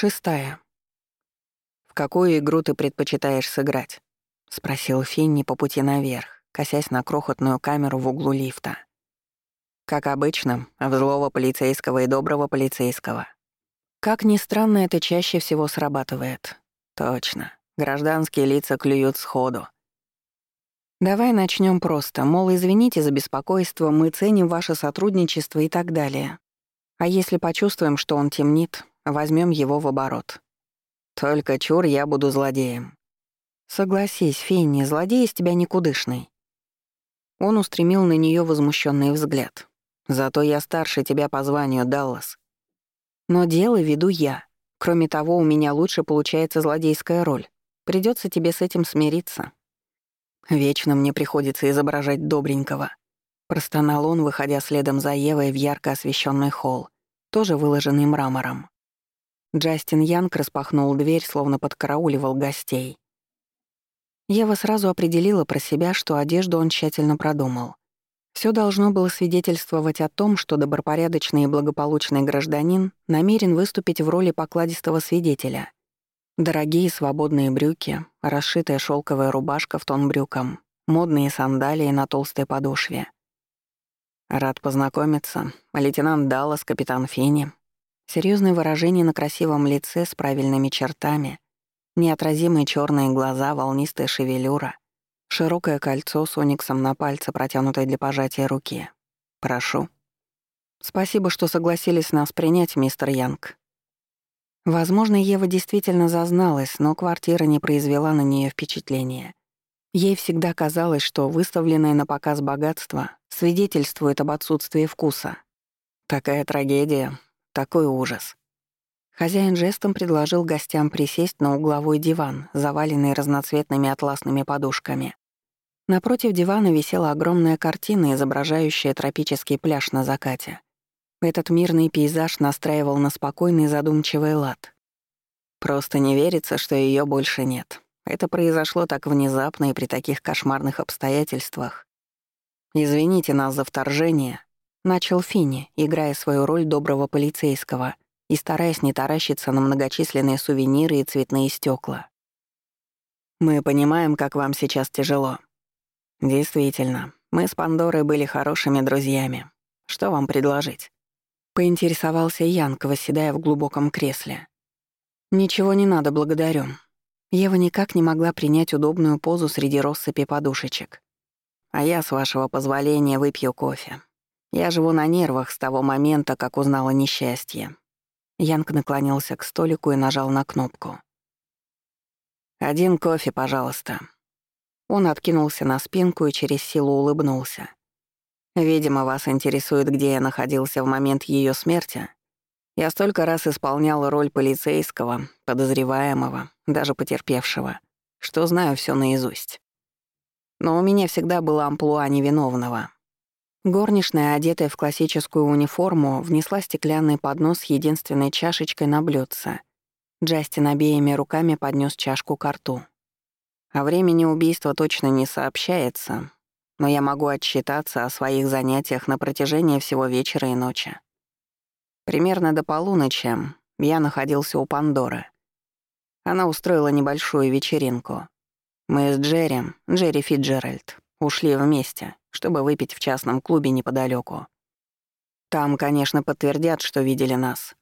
Шестая. «В какую игру ты предпочитаешь сыграть?» — спросил Финни по пути наверх, косясь на крохотную камеру в углу лифта. «Как обычно, в злого полицейского и доброго полицейского. Как ни странно, это чаще всего срабатывает. Точно. Гражданские лица клюют сходу. Давай начнем просто, мол, извините за беспокойство, мы ценим ваше сотрудничество и так далее. А если почувствуем, что он темнит, возьмем его в оборот. Только чур, я буду злодеем. Согласись, Фенни, злодей из тебя никудышный. Он устремил на нее возмущенный взгляд. Зато я старше тебя по званию, Даллас. Но дело веду я. Кроме того, у меня лучше получается злодейская роль. Придется тебе с этим смириться. Вечно мне приходится изображать добренького. Простонал он, выходя следом за Евой в ярко освещенный холл, тоже выложенный мрамором. Джастин Янг распахнул дверь, словно подкарауливал гостей. Ева сразу определила про себя, что одежду он тщательно продумал. Все должно было свидетельствовать о том, что добропорядочный и благополучный гражданин намерен выступить в роли покладистого свидетеля. Дорогие свободные брюки, расшитая шелковая рубашка в тон брюкам, модные сандалии на толстой подошве. Рад познакомиться. Лейтенант Даллас, капитан Фини. Серьезное выражение на красивом лице с правильными чертами, неотразимые черные глаза, волнистая шевелюра, Широкое кольцо с ониксом на пальце, протянутое для пожатия руки. «Прошу». «Спасибо, что согласились нас принять, мистер Янг». Возможно, Ева действительно зазналась, но квартира не произвела на нее впечатления. Ей всегда казалось, что выставленное на показ богатство свидетельствует об отсутствии вкуса. Такая трагедия, такой ужас. Хозяин жестом предложил гостям присесть на угловой диван, заваленный разноцветными атласными подушками. Напротив дивана висела огромная картина, изображающая тропический пляж на закате. Этот мирный пейзаж настраивал на спокойный задумчивый лад. Просто не верится, что ее больше нет. Это произошло так внезапно и при таких кошмарных обстоятельствах. «Извините нас за вторжение», — начал Финни, играя свою роль доброго полицейского и стараясь не таращиться на многочисленные сувениры и цветные стекла. «Мы понимаем, как вам сейчас тяжело. «Действительно, мы с Пандорой были хорошими друзьями. Что вам предложить?» Поинтересовался Янг, восседая в глубоком кресле. «Ничего не надо, благодарю». Ева никак не могла принять удобную позу среди россыпи подушечек. «А я, с вашего позволения, выпью кофе. Я живу на нервах с того момента, как узнала несчастье». Янг наклонился к столику и нажал на кнопку. «Один кофе, пожалуйста», он откинулся на спинку и через силу улыбнулся. «Видимо, вас интересует, где я находился в момент ее смерти. Я столько раз исполнял роль полицейского, подозреваемого, даже потерпевшего, что знаю все наизусть. Но у меня всегда было амплуа невиновного». Горничная, одетая в классическую униформу, внесла стеклянный поднос с единственной чашечкой на блюдце. Джастин обеими руками поднес чашку к рту. О времени убийства точно не сообщается, но я могу отчитаться о своих занятиях на протяжении всего вечера и ночи. Примерно до полуночи я находился у Пандоры. Она устроила небольшую вечеринку. Мы с Джерри, Джерри Фиджеральд, ушли вместе, чтобы выпить в частном клубе неподалеку. Там, конечно, подтвердят, что видели нас.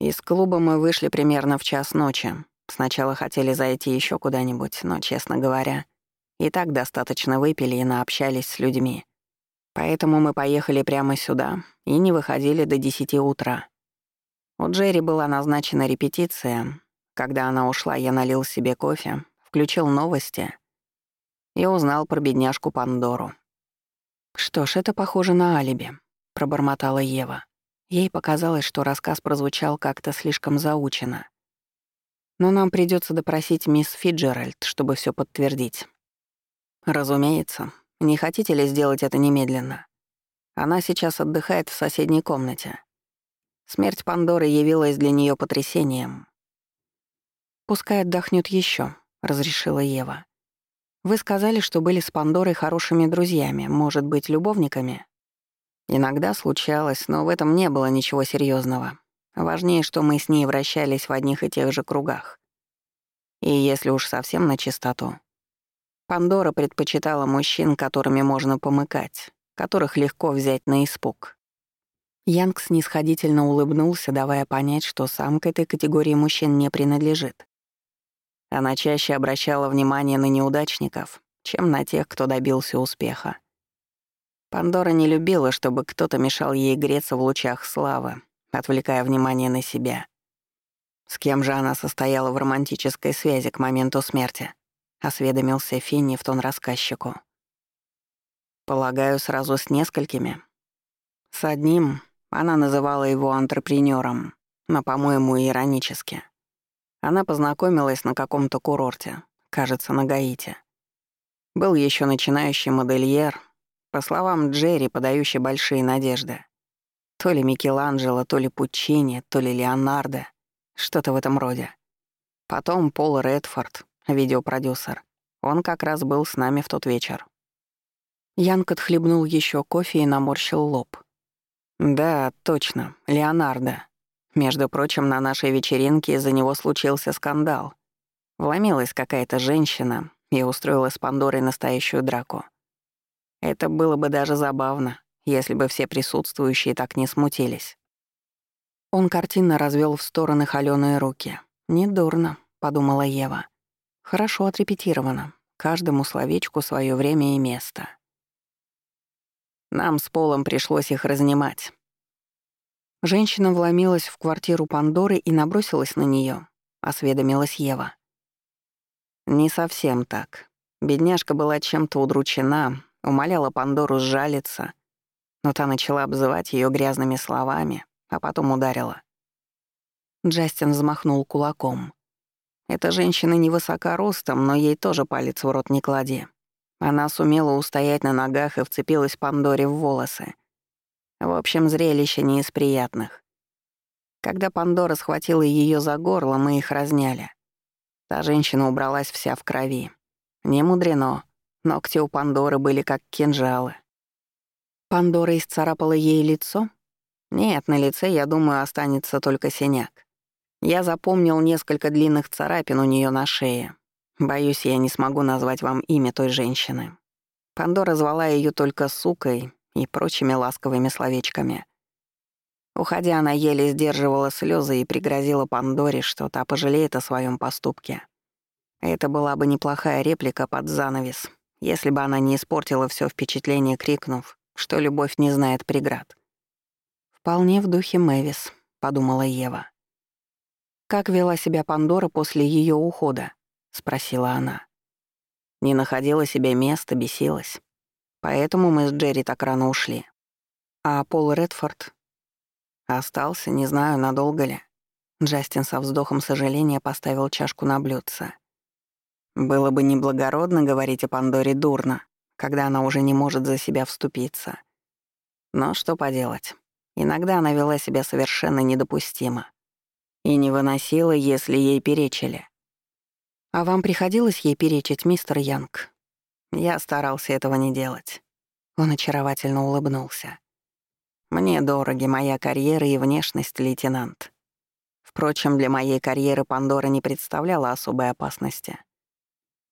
Из клуба мы вышли примерно в час ночи, Сначала хотели зайти еще куда-нибудь, но, честно говоря, и так достаточно выпили и наобщались с людьми. Поэтому мы поехали прямо сюда и не выходили до десяти утра. У Джерри была назначена репетиция. Когда она ушла, я налил себе кофе, включил новости и узнал про бедняжку Пандору. «Что ж, это похоже на алиби», — пробормотала Ева. Ей показалось, что рассказ прозвучал как-то слишком заучено. Но нам придется допросить мисс Фиджеральд, чтобы все подтвердить. Разумеется. Не хотите ли сделать это немедленно? Она сейчас отдыхает в соседней комнате. Смерть Пандоры явилась для нее потрясением. «Пускай отдохнет еще, разрешила Ева. «Вы сказали, что были с Пандорой хорошими друзьями, может быть, любовниками?» Иногда случалось, но в этом не было ничего серьезного. Важнее, что мы с ней вращались в одних и тех же кругах. И если уж совсем на чистоту, Пандора предпочитала мужчин, которыми можно помыкать, которых легко взять на испуг. Янг снисходительно улыбнулся, давая понять, что сам к этой категории мужчин не принадлежит. Она чаще обращала внимание на неудачников, чем на тех, кто добился успеха. Пандора не любила, чтобы кто-то мешал ей греться в лучах славы, отвлекая внимание на себя. С кем же она состояла в романтической связи к моменту смерти? Осведомился Финни в тон рассказчику. Полагаю, сразу с несколькими. С одним она называла его антрепренером, но, по-моему, иронически. Она познакомилась на каком-то курорте, кажется, на Гаити. Был еще начинающий модельер, по словам Джерри, подающий большие надежды. То ли Микеланджело, то ли Пуччини, то ли Леонардо. Что-то в этом роде. Потом Пол Редфорд, видеопродюсер. Он как раз был с нами в тот вечер. Янг отхлебнул еще кофе и наморщил лоб. «Да, точно, Леонардо. Между прочим, на нашей вечеринке из-за него случился скандал. Вломилась какая-то женщина и устроила с Пандорой настоящую драку. Это было бы даже забавно, если бы все присутствующие так не смутились. Он картинно развел в стороны холёные руки. «Недурно», — подумала Ева. «Хорошо отрепетировано. Каждому словечку свое время и место». Нам с Полом пришлось их разнимать. Женщина вломилась в квартиру Пандоры и набросилась на нее, осведомилась Ева. Не совсем так. Бедняжка была чем-то удручена, Умоляла Пандору сжалиться, но та начала обзывать ее грязными словами, а потом ударила. Джастин взмахнул кулаком. Эта женщина невысока ростом, но ей тоже палец в рот не клади. Она сумела устоять на ногах и вцепилась Пандоре в волосы. В общем, зрелище не из приятных. Когда Пандора схватила ее за горло, мы их разняли. Та женщина убралась вся в крови. Не мудрено. Ногти у Пандоры были как кинжалы. Пандора исцарапала ей лицо? Нет, на лице, я думаю, останется только синяк. Я запомнил несколько длинных царапин у нее на шее. Боюсь, я не смогу назвать вам имя той женщины. Пандора звала ее только сукой и прочими ласковыми словечками. Уходя, она еле сдерживала слезы и пригрозила Пандоре, что та пожалеет о своем поступке. Это была бы неплохая реплика под занавес, если бы она не испортила все впечатление, крикнув, что любовь не знает преград. «Вполне в духе Мэвис», — подумала Ева. «Как вела себя Пандора после ее ухода?» — спросила она. Не находила себе места, бесилась. Поэтому мы с Джерри так рано ушли. А Пол Редфорд остался, не знаю, надолго ли. Джастин со вздохом сожаления поставил чашку на блюдце. Было бы неблагородно говорить о Пандоре дурно, когда она уже не может за себя вступиться. Но что поделать, иногда она вела себя совершенно недопустимо и не выносила, если ей перечили. «А вам приходилось ей перечить, мистер Янг?» Я старался этого не делать. Он очаровательно улыбнулся. «Мне дороги моя карьера и внешность, лейтенант. Впрочем, для моей карьеры Пандора не представляла особой опасности.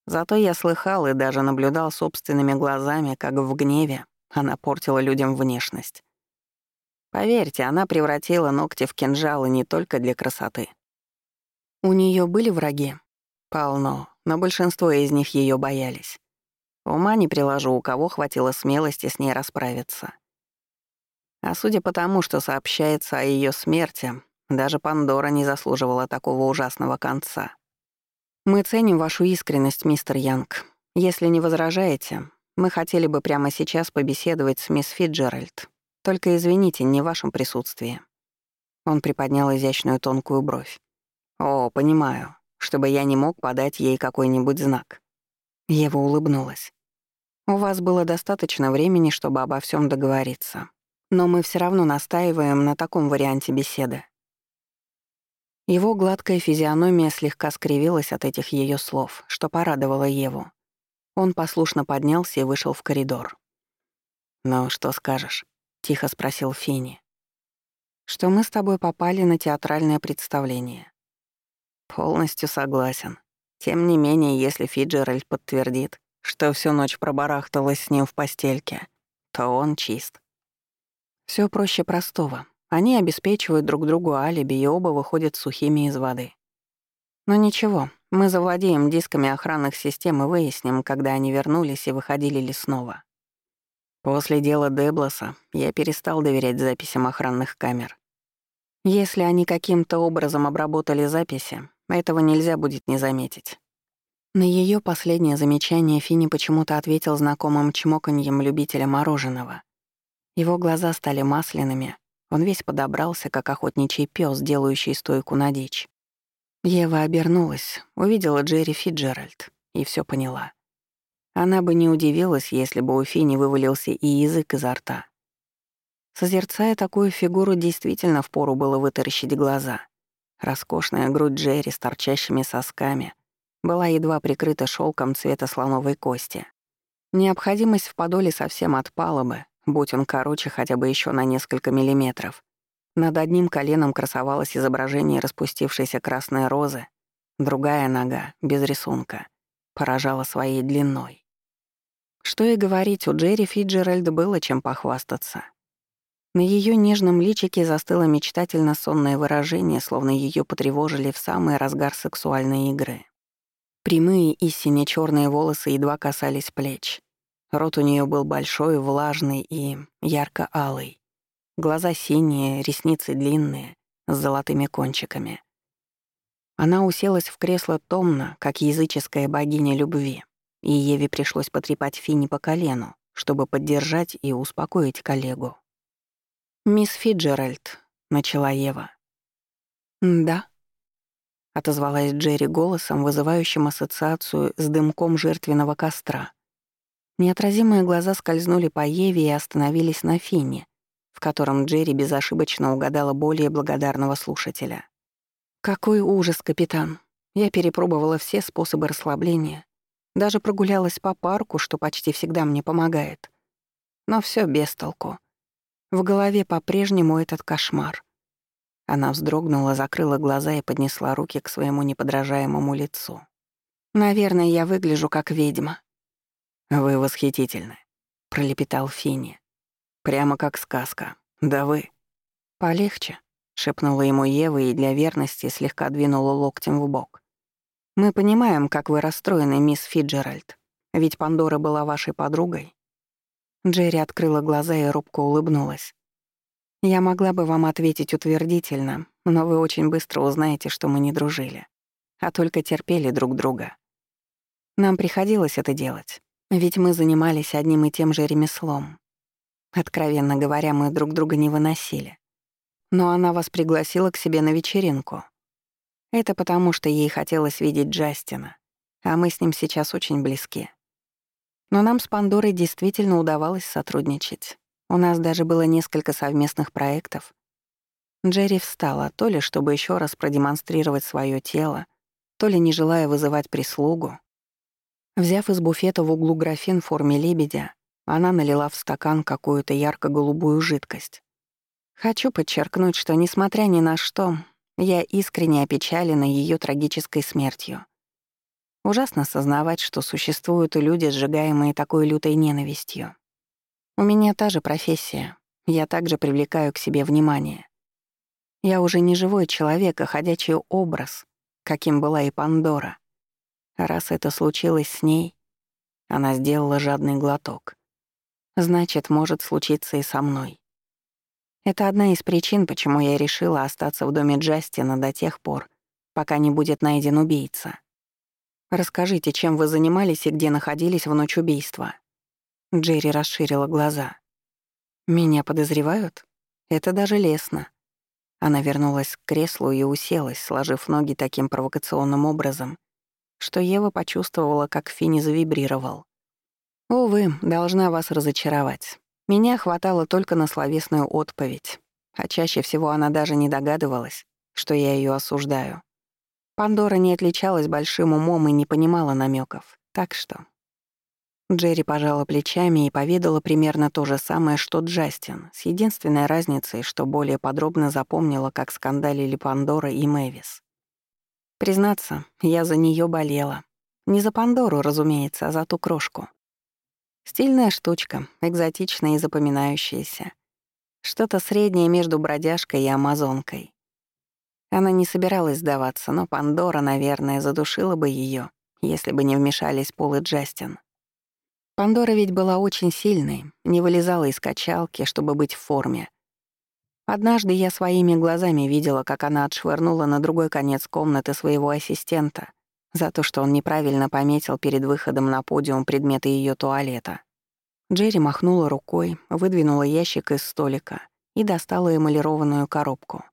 Зато я слыхал и даже наблюдал собственными глазами, как в гневе она портила людям внешность. Поверьте, она превратила ногти в кинжалы не только для красоты. У нее были враги? Полно, но большинство из них ее боялись. Ума не приложу, у кого хватило смелости с ней расправиться. А судя по тому, что сообщается о ее смерти, даже Пандора не заслуживала такого ужасного конца. «Мы ценим вашу искренность, мистер Янг. Если не возражаете, мы хотели бы прямо сейчас побеседовать с мисс Фиджеральд. Только извините, не в вашем присутствии». Он приподнял изящную тонкую бровь. «О, понимаю, чтобы я не мог подать ей какой-нибудь знак». Ева улыбнулась. «У вас было достаточно времени, чтобы обо всем договориться. Но мы все равно настаиваем на таком варианте беседы. Его гладкая физиономия слегка скривилась от этих ее слов, что порадовало Еву. Он послушно поднялся и вышел в коридор. «Ну, что скажешь?» — тихо спросил Финни. что мы с тобой попали на театральное представление. Полностью согласен. Тем не менее, если Фиджеральд подтвердит, что всю ночь пробарахталась с ним в постельке, то он чист. Все проще простого. Они обеспечивают друг другу алиби и оба выходят сухими из воды. Но ничего, мы завладеем дисками охранных систем и выясним, когда они вернулись и выходили ли снова. После дела Деблоса я перестал доверять записям охранных камер. Если они каким-то образом обработали записи, этого нельзя будет не заметить. На ее последнее замечание Фини почему-то ответил знакомым чмоканьем любителя мороженого. Его глаза стали масляными, он весь подобрался, как охотничий пес, делающий стойку на дичь. Ева обернулась, увидела Джерри Фиджеральд и все поняла. Она бы не удивилась, если бы у Фини вывалился и язык изо рта. Созерцая такую фигуру, действительно впору было вытаращить глаза. Роскошная грудь Джерри с торчащими сосками была едва прикрыта шелком цвета слоновой кости. Необходимость в подоле совсем отпала бы, будь он короче хотя бы еще на несколько миллиметров. Над одним коленом красовалось изображение распустившейся красной розы, другая нога, без рисунка, поражала своей длиной. Что и говорить, у Джерри Фиджеральд было чем похвастаться. На ее нежном личике застыло мечтательно сонное выражение, словно ее потревожили в самый разгар сексуальной игры. Прямые и сине-черные волосы едва касались плеч. Рот у нее был большой, влажный и ярко-алый. Глаза синие, ресницы длинные, с золотыми кончиками. Она уселась в кресло томно, как языческая богиня любви и Еве пришлось потрепать Финни по колену, чтобы поддержать и успокоить коллегу. «Мисс Фиджеральд», — начала Ева. «Да», — отозвалась Джерри голосом, вызывающим ассоциацию с дымком жертвенного костра. Неотразимые глаза скользнули по Еве и остановились на Финне, в котором Джерри безошибочно угадала более благодарного слушателя. «Какой ужас, капитан! Я перепробовала все способы расслабления, даже прогулялась по парку, что почти всегда мне помогает. Но все без толку. В голове по-прежнему этот кошмар. Она вздрогнула, закрыла глаза и поднесла руки к своему неподражаемому лицу. «Наверное, я выгляжу как ведьма». «Вы восхитительны», — пролепетал Финни. «Прямо как сказка. Да вы». «Полегче», — шепнула ему Ева и для верности слегка двинула локтем в бок. Мы понимаем, как вы расстроены, мисс Фиджеральд. Ведь Пандора была вашей подругой. Джерри открыла глаза и робко улыбнулась. Я могла бы вам ответить утвердительно, но вы очень быстро узнаете, что мы не дружили, а только терпели друг друга. Нам приходилось это делать, ведь мы занимались одним и тем же ремеслом. Откровенно говоря, мы друг друга не выносили. Но она вас пригласила к себе на вечеринку. Это потому, что ей хотелось видеть Джастина, а мы с ним сейчас очень близки. Но нам с Пандорой действительно удавалось сотрудничать. У нас даже было несколько совместных проектов. Джерри встала, то ли чтобы еще раз продемонстрировать свое тело, то ли не желая вызывать прислугу. Взяв из буфета в углу графин в форме лебедя, она налила в стакан какую-то ярко-голубую жидкость. Хочу подчеркнуть, что, несмотря ни на что, я искренне опечалена ее трагической смертью. Ужасно сознавать, что существуют люди, сжигаемые такой лютой ненавистью. У меня та же профессия. Я также привлекаю к себе внимание. Я уже не живой человек, а ходячий образ, каким была и Пандора. раз это случилось с ней, она сделала жадный глоток. Значит, может случиться и со мной. Это одна из причин, почему я решила остаться в доме Джастина до тех пор, пока не будет найден убийца. Расскажите, чем вы занимались и где находились в ночь убийства?» Джерри расширила глаза. «Меня подозревают? Это даже лестно». Она вернулась к креслу и уселась, сложив ноги таким провокационным образом, что Ева почувствовала, как Финни завибрировал. «Увы, должна вас разочаровать. Меня хватало только на словесную отповедь, а чаще всего она даже не догадывалась, что я ее осуждаю. Пандора не отличалась большим умом и не понимала намеков, так что... Джерри пожала плечами и поведала примерно то же самое, что Джастин, с единственной разницей, что более подробно запомнила, как скандалили Пандора и Мэвис. Признаться, я за нее болела. Не за Пандору, разумеется, а за ту крошку. Стильная штучка, экзотичная и запоминающаяся. Что-то среднее между бродяжкой и амазонкой. Она не собиралась сдаваться, но Пандора, наверное, задушила бы ее, если бы не вмешались Пол и Джастин. Пандора ведь была очень сильной, не вылезала из качалки, чтобы быть в форме. Однажды я своими глазами видела, как она отшвырнула на другой конец комнаты своего ассистента за то, что он неправильно пометил перед выходом на подиум предметы ее туалета. Джерри махнула рукой, выдвинула ящик из столика и достала эмалированную коробку.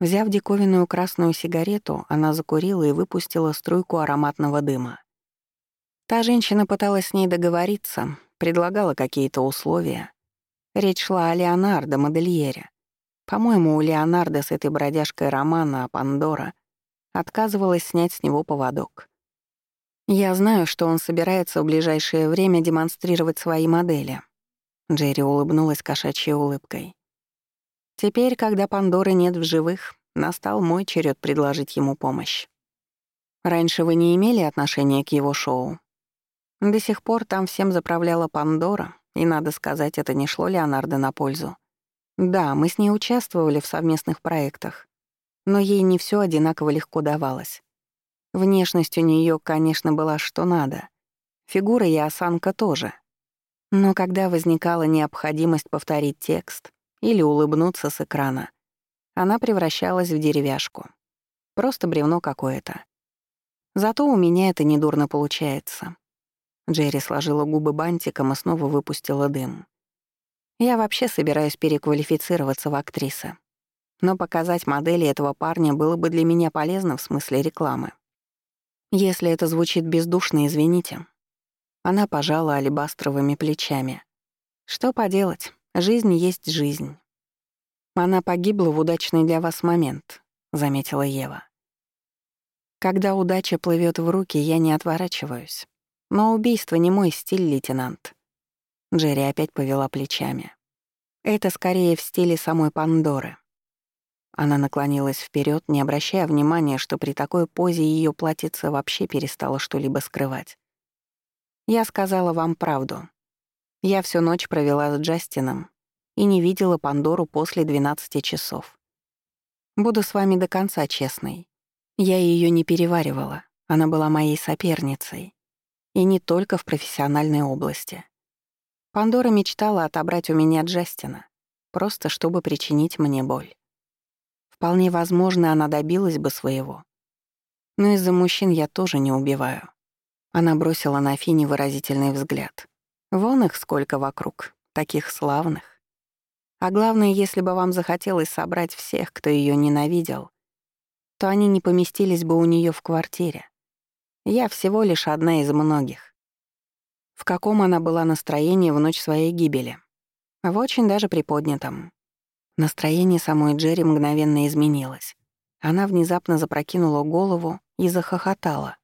Взяв диковинную красную сигарету, она закурила и выпустила струйку ароматного дыма. Та женщина пыталась с ней договориться, предлагала какие-то условия. Речь шла о Леонардо, модельере. По-моему, у Леонардо с этой бродяжкой романа Пандора отказывалась снять с него поводок. Я знаю, что он собирается в ближайшее время демонстрировать свои модели. Джерри улыбнулась кошачьей улыбкой. Теперь, когда Пандоры нет в живых, настал мой черед предложить ему помощь. Раньше вы не имели отношения к его шоу? До сих пор там всем заправляла Пандора, и, надо сказать, это не шло Леонардо на пользу. Да, мы с ней участвовали в совместных проектах, но ей не все одинаково легко давалось. Внешность у нее, конечно, была что надо. Фигура и осанка тоже. Но когда возникала необходимость повторить текст или улыбнуться с экрана, она превращалась в деревяшку. Просто бревно какое-то. Зато у меня это недурно получается. Джерри сложила губы бантиком и снова выпустила дым. «Я вообще собираюсь переквалифицироваться в актрисы. Но показать модели этого парня было бы для меня полезно в смысле рекламы. Если это звучит бездушно, извините». Она пожала алебастровыми плечами. «Что поделать? Жизнь есть жизнь». «Она погибла в удачный для вас момент», — заметила Ева. «Когда удача плывет в руки, я не отворачиваюсь. Но убийство не мой стиль, лейтенант. Джерри опять повела плечами. Это скорее в стиле самой Пандоры. Она наклонилась вперед, не обращая внимания, что при такой позе ее платьице вообще перестало что-либо скрывать. Я сказала вам правду. Я всю ночь провела с Джастином и не видела Пандору после 12 часов. Буду с вами до конца честной. Я ее не переваривала, она была моей соперницей. И не только в профессиональной области. Пандора мечтала отобрать у меня Джастина, просто чтобы причинить мне боль. Вполне возможно, она добилась бы своего. Но из-за мужчин я тоже не убиваю. Она бросила на Фини выразительный взгляд. Вон их сколько вокруг, таких славных. А главное, если бы вам захотелось собрать всех, кто ее ненавидел, то они не поместились бы у нее в квартире. Я всего лишь одна из многих. В каком она была настроении в ночь своей гибели? В очень даже приподнятом. Настроение самой Джерри мгновенно изменилось. Она внезапно запрокинула голову и захохотала.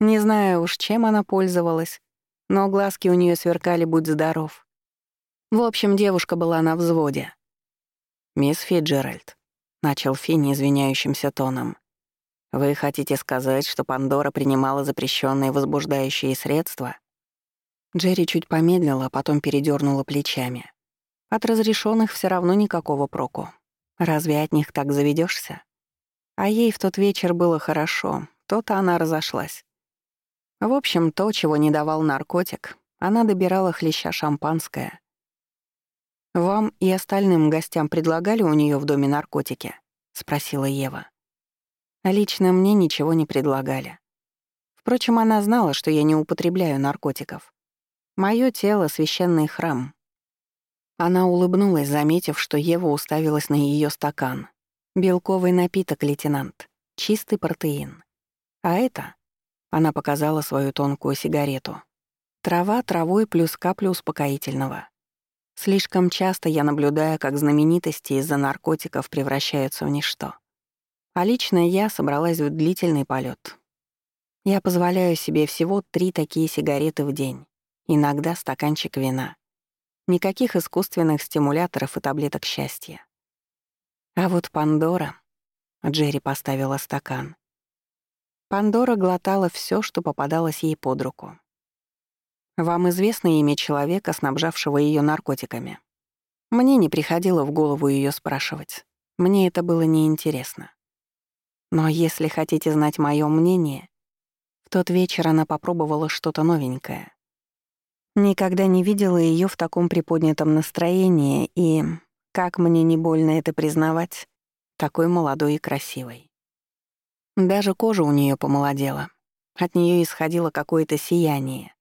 Не знаю уж, чем она пользовалась, но глазки у нее сверкали «Будь здоров». В общем, девушка была на взводе. «Мисс Фиджеральд», — начал Финни извиняющимся тоном, вы хотите сказать, что Пандора принимала запрещенные возбуждающие средства? Джерри чуть помедлила, потом передернула плечами. От разрешенных все равно никакого проку. Разве от них так заведешься? А ей в тот вечер было хорошо, то-то она разошлась. В общем, то, чего не давал наркотик, она добирала хлеща шампанское. «Вам и остальным гостям предлагали у нее в доме наркотики?» — спросила Ева. Лично мне ничего не предлагали. Впрочем, она знала, что я не употребляю наркотиков. Моё тело — священный храм. Она улыбнулась, заметив, что Ева уставилась на её стакан. «Белковый напиток, лейтенант. Чистый протеин. А это...» Она показала свою тонкую сигарету. Трава травой плюс капля успокоительного. Слишком часто я наблюдаю, как знаменитости из-за наркотиков превращаются в ничто. А лично я собралась в длительный полет. Я позволяю себе всего три такие сигареты в день. иногда стаканчик вина. Никаких искусственных стимуляторов и таблеток счастья. А вот Пандора... Джерри поставила стакан. Пандора глотала все, что попадалось ей под руку. Вам известно имя человека, снабжавшего ее наркотиками? Мне не приходило в голову ее спрашивать. Мне это было неинтересно. Но если хотите знать мое мнение, в тот вечер она попробовала что-то новенькое. Никогда не видела ее в таком приподнятом настроении и, как мне не больно это признавать, такой молодой и красивой. Даже кожа у нее помолодела. От нее исходило какое-то сияние.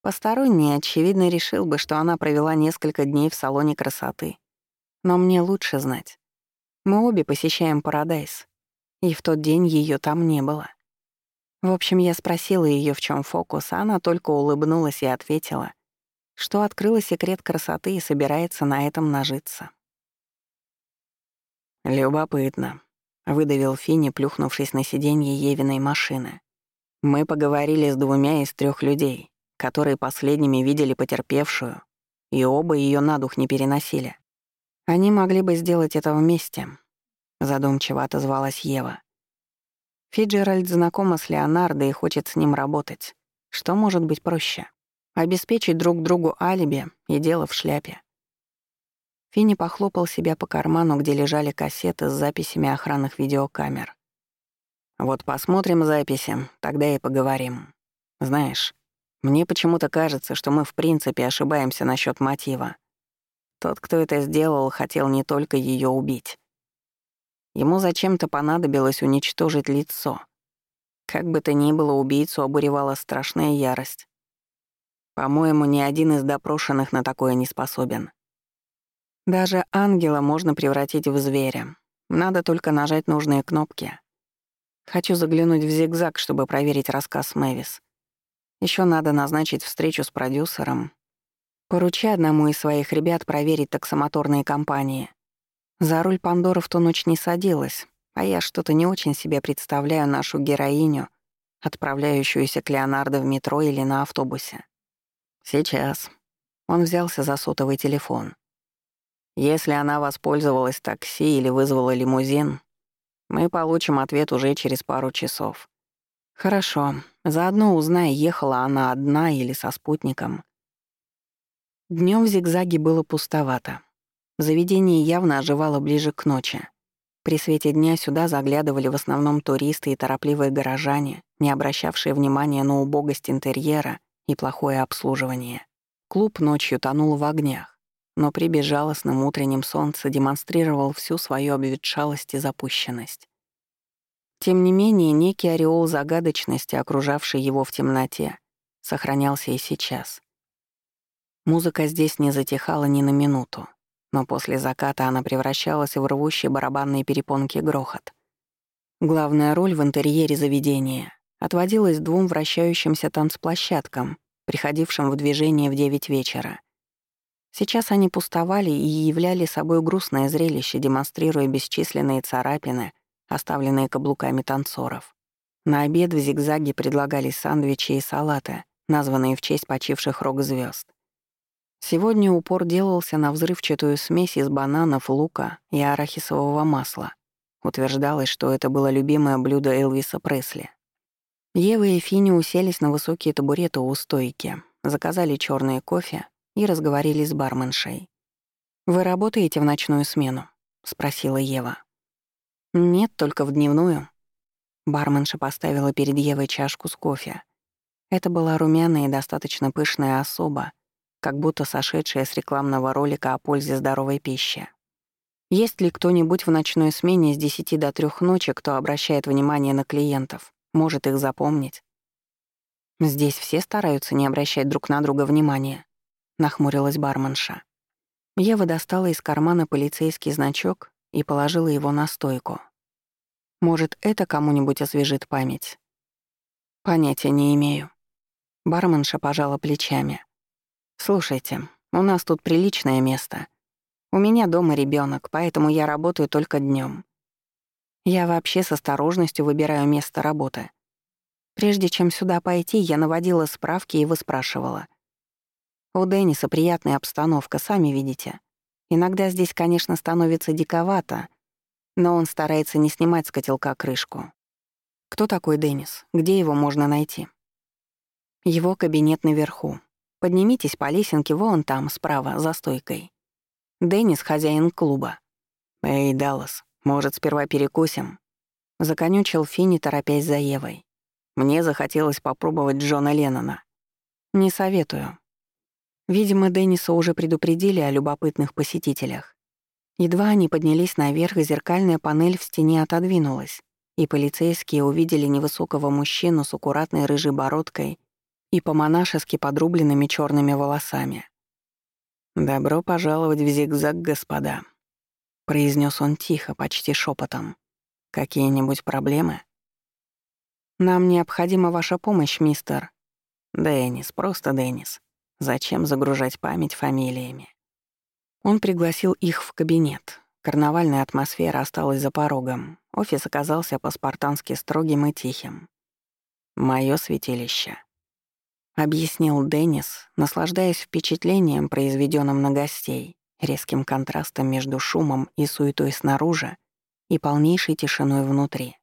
Посторонний, очевидно, решил бы, что она провела несколько дней в салоне красоты. Но мне лучше знать. Мы обе посещаем Парадайз, и в тот день ее там не было. В общем, я спросила ее, в чем фокус, а она только улыбнулась и ответила, что открыла секрет красоты и собирается на этом нажиться. «Любопытно», — выдавил Финни, плюхнувшись на сиденье Евиной машины. «Мы поговорили с двумя из трех людей которые последними видели потерпевшую, и оба ее на дух не переносили. Они могли бы сделать это вместе, задумчиво отозвалась Ева. Фиджеральд знакома с Леонардо и хочет с ним работать. Что может быть проще? Обеспечить друг другу алиби и дело в шляпе. Финни похлопал себя по карману, где лежали кассеты с записями охранных видеокамер. «Вот посмотрим записи, тогда и поговорим. Знаешь, мне почему-то кажется, что мы в принципе ошибаемся насчет мотива. Тот, кто это сделал, хотел не только ее убить. Ему зачем-то понадобилось уничтожить лицо. Как бы то ни было, убийцу обуревала страшная ярость. По-моему, ни один из допрошенных на такое не способен. Даже ангела можно превратить в зверя. Надо только нажать нужные кнопки. Хочу заглянуть в зигзаг, чтобы проверить рассказ Мэвис. Еще надо назначить встречу с продюсером. Поручи одному из своих ребят проверить таксомоторные компании. За руль Пандора в ту ночь не садилась, а я что-то не очень себе представляю нашу героиню, отправляющуюся к Леонардо в метро или на автобусе. Сейчас. Он взялся за сотовый телефон. Если она воспользовалась такси или вызвала лимузин, мы получим ответ уже через пару часов. Хорошо. Заодно узнай, ехала она одна или со спутником. Днем в зигзаге было пустовато. Заведение явно оживало ближе к ночи. При свете дня сюда заглядывали в основном туристы и торопливые горожане, не обращавшие внимания на убогость интерьера и плохое обслуживание. Клуб ночью тонул в огнях, но при безжалостном утреннем солнце демонстрировал всю свою обветшалость и запущенность. Тем не менее, некий ореол загадочности, окружавший его в темноте, сохранялся и сейчас. Музыка здесь не затихала ни на минуту, но после заката она превращалась в рвущий барабанные перепонки грохот. Главная роль в интерьере заведения отводилась двум вращающимся танцплощадкам, приходившим в движение в девять вечера. Сейчас они пустовали и являли собой грустное зрелище, демонстрируя бесчисленные царапины — оставленные каблуками танцоров. На обед в зигзаге предлагались сандвичи и салаты, названные в честь почивших рок-звезд. Сегодня упор делался на взрывчатую смесь из бананов, лука и арахисового масла. Утверждалось, что это было любимое блюдо Элвиса Пресли. Ева и Финни уселись на высокие табуреты у стойки, заказали черный кофе и разговорили с барменшей. «Вы работаете в ночную смену?» — спросила Ева. «Нет, только в дневную». Барменша поставила перед Евой чашку с кофе. Это была румяная и достаточно пышная особа, как будто сошедшая с рекламного ролика о пользе здоровой пищи. Есть ли кто-нибудь в ночной смене с 10 до 3 ночи, кто обращает внимание на клиентов, может их запомнить? Здесь все стараются не обращать друг на друга внимания, нахмурилась барменша. Ева достала из кармана полицейский значок и положила его на стойку. Может, это кому-нибудь освежит память? Понятия не имею. Барменша пожала плечами. «Слушайте, у нас тут приличное место. У меня дома ребенок, поэтому я работаю только днем. Я вообще с осторожностью выбираю место работы. Прежде чем сюда пойти, я наводила справки и выспрашивала, У Денниса приятная обстановка, сами видите. Иногда здесь, конечно, становится диковато, но он старается не снимать с котелка крышку. Кто такой Деннис? Где его можно найти? Его кабинет наверху. Поднимитесь по лесенке вон там, справа, за стойкой. Деннис — хозяин клуба. «Эй, Даллас, может, сперва перекусим?» Законючил Финни, торопясь за Евой. Мне захотелось попробовать Джона Леннона. Не советую. Видимо, Денниса уже предупредили о любопытных посетителях. Едва они поднялись наверх, зеркальная панель в стене отодвинулась, и полицейские увидели невысокого мужчину с аккуратной рыжей бородкой и по-монашески подрубленными черными волосами. «Добро пожаловать в зигзаг, господа», — произнес он тихо, почти шепотом. «Какие-нибудь проблемы?» «Нам необходима ваша помощь, мистер». «Деннис, просто Деннис. Зачем загружать память фамилиями? Он пригласил их в кабинет. Карнавальная атмосфера осталась за порогом. Офис оказался по-спартански строгим и тихим. «Моё святилище», — объяснил Деннис, наслаждаясь впечатлением, произведённым на гостей, резким контрастом между шумом и суетой снаружи и полнейшей тишиной внутри.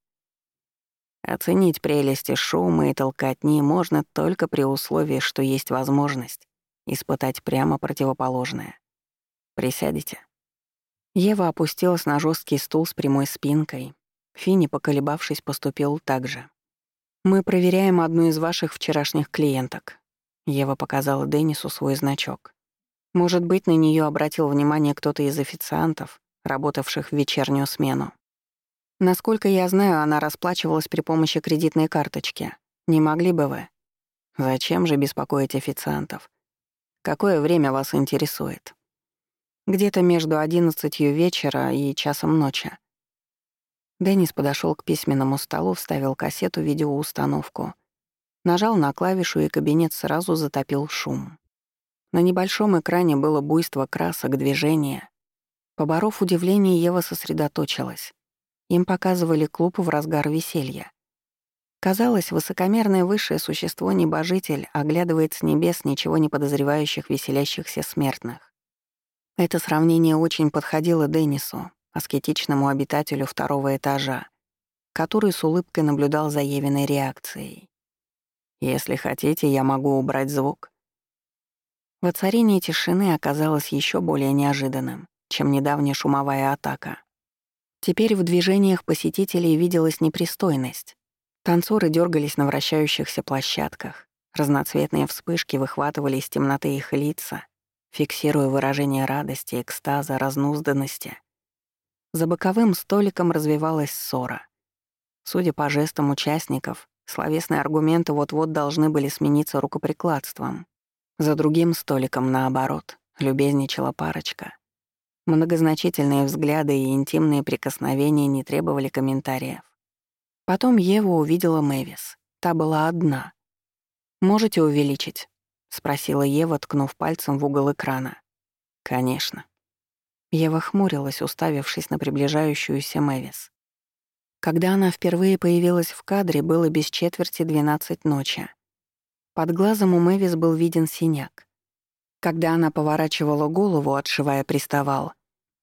Оценить прелести шума и толкотни можно только при условии, что есть возможность испытать прямо противоположное. Присядете. Ева опустилась на жесткий стул с прямой спинкой. Финни, поколебавшись, поступил так же. «Мы проверяем одну из ваших вчерашних клиенток». Ева показала Деннису свой значок. Может быть, на нее обратил внимание кто-то из официантов, работавших в вечернюю смену. Насколько я знаю, она расплачивалась при помощи кредитной карточки. Не могли бы вы? Зачем же беспокоить официантов? Какое время вас интересует? Где-то между одиннадцатью вечера и часом ночи. Деннис подошел к письменному столу, вставил кассету видеоустановку, нажал на клавишу, и кабинет сразу затопил шум. На небольшом экране было буйство красок, движения. Поборов удивление, Ева сосредоточилась. Им показывали клуб в разгар веселья. Казалось, высокомерное высшее существо-небожитель оглядывает с небес ничего не подозревающих веселящихся смертных. Это сравнение очень подходило Деннису, аскетичному обитателю второго этажа, который с улыбкой наблюдал за Евиной реакцией. «Если хотите, я могу убрать звук». Воцарение тишины оказалось еще более неожиданным, чем недавняя шумовая атака. Теперь в движениях посетителей виделась непристойность. Танцоры дергались на вращающихся площадках. Разноцветные вспышки выхватывали из темноты их лица, фиксируя выражение радости, экстаза, разнузданности. За боковым столиком развивалась ссора. Судя по жестам участников, словесные аргументы вот-вот должны были смениться рукоприкладством. За другим столиком, наоборот, любезничала парочка. Многозначительные взгляды и интимные прикосновения не требовали комментариев. Потом Ева увидела Мэвис. Та была одна. «Можете увеличить?» — спросила Ева, ткнув пальцем в угол экрана. «Конечно». Ева хмурилась, уставившись на приближающуюся Мэвис. Когда она впервые появилась в кадре, было без четверти двенадцать ночи. Под глазом у Мэвис был виден синяк. Когда она поворачивала голову, отшивая приставал,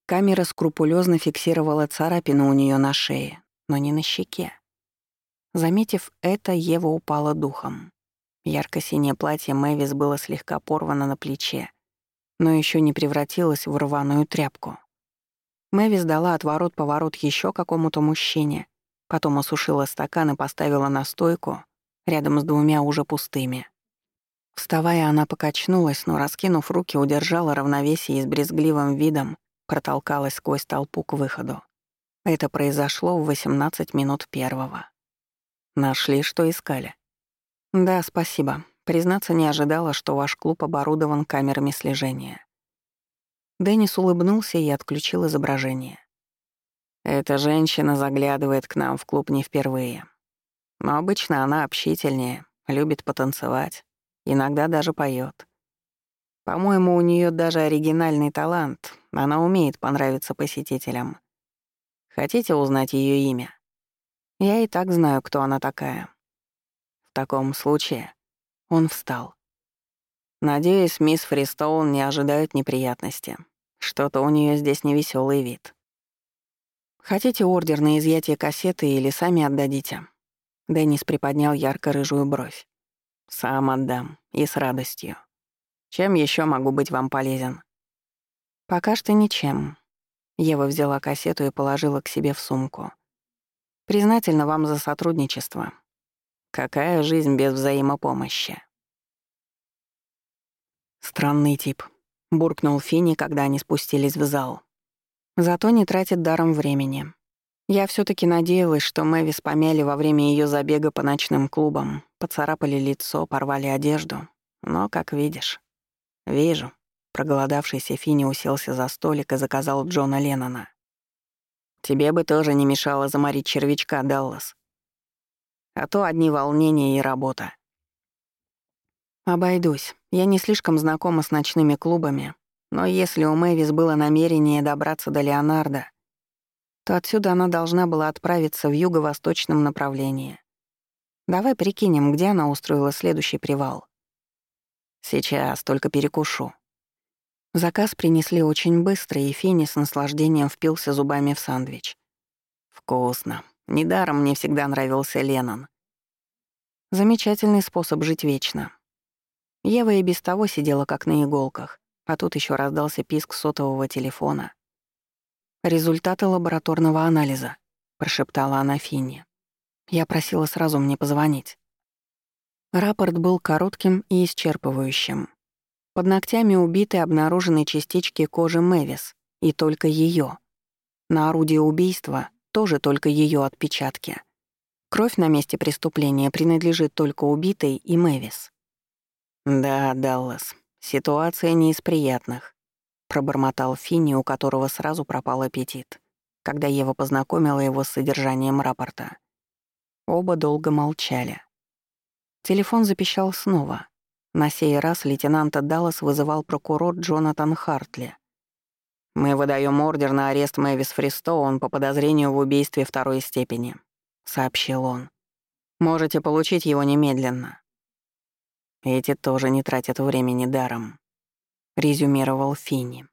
камера скрупулезно фиксировала царапину у нее на шее, но не на щеке. Заметив это, Ева упала духом. Ярко-синее платье Мэвис было слегка порвано на плече, но еще не превратилось в рваную тряпку. Мэвис дала отворот-поворот еще какому-то мужчине, потом осушила стакан и поставила на стойку рядом с двумя уже пустыми. Вставая, она покачнулась, но, раскинув руки, удержала равновесие и с брезгливым видом протолкалась сквозь толпу к выходу. Это произошло в 18 минут первого. Нашли, что искали. Да, спасибо. Признаться, не ожидала, что ваш клуб оборудован камерами слежения. Деннис улыбнулся и отключил изображение. Эта женщина заглядывает к нам в клуб не впервые. Но обычно она общительнее, любит потанцевать. Иногда даже поет. По-моему, у нее даже оригинальный талант. Она умеет понравиться посетителям. Хотите узнать ее имя? Я и так знаю, кто она такая. В таком случае он встал. Надеюсь, мисс Фристоун не ожидает неприятности. Что-то у нее здесь невеселый вид. Хотите ордер на изъятие кассеты или сами отдадите? Деннис приподнял ярко-рыжую бровь. Сам отдам и с радостью. Чем еще могу быть вам полезен? Пока что ничем. Ева взяла кассету и положила к себе в сумку. Признательна вам за сотрудничество. Какая жизнь без взаимопомощи? Странный тип, буркнул Фини, когда они спустились в зал. Зато не тратит даром времени. Я все таки надеялась, что Мэвис помяли во время ее забега по ночным клубам, поцарапали лицо, порвали одежду. Но, как видишь... Вижу. Проголодавшийся Фини уселся за столик и заказал Джона Леннона. «Тебе бы тоже не мешало заморить червячка, Даллас. А то одни волнения и работа». «Обойдусь. Я не слишком знакома с ночными клубами, но если у Мэвис было намерение добраться до Леонардо, то отсюда она должна была отправиться в юго-восточном направлении. Давай прикинем, где она устроила следующий привал. Сейчас, только перекушу. Заказ принесли очень быстро, и Финни с наслаждением впился зубами в сандвич. Вкусно. Недаром мне всегда нравился Леннон. Замечательный способ жить вечно. Ева и без того сидела как на иголках, а тут еще раздался писк сотового телефона. «Результаты лабораторного анализа», — прошептала она Финни. Я просила сразу мне позвонить. Рапорт был коротким и исчерпывающим. Под ногтями убитой обнаружены частички кожи Мэвис, и только ее. На орудие убийства тоже только ее отпечатки. Кровь на месте преступления принадлежит только убитой и Мэвис. «Да, Даллас, ситуация не из приятных», — пробормотал Финни, у которого сразу пропал аппетит, когда Ева познакомила его с содержанием рапорта. Оба долго молчали. Телефон запищал снова. На сей раз лейтенанта Даллас вызывал прокурор Джонатан Хартли. «Мы выдаем ордер на арест Мэвис Фристоун по подозрению в убийстве второй степени», — сообщил он. «Можете получить его немедленно». Эти тоже не тратят времени даром, резюмировал Финни.